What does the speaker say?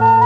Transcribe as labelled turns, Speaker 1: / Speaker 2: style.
Speaker 1: Bye.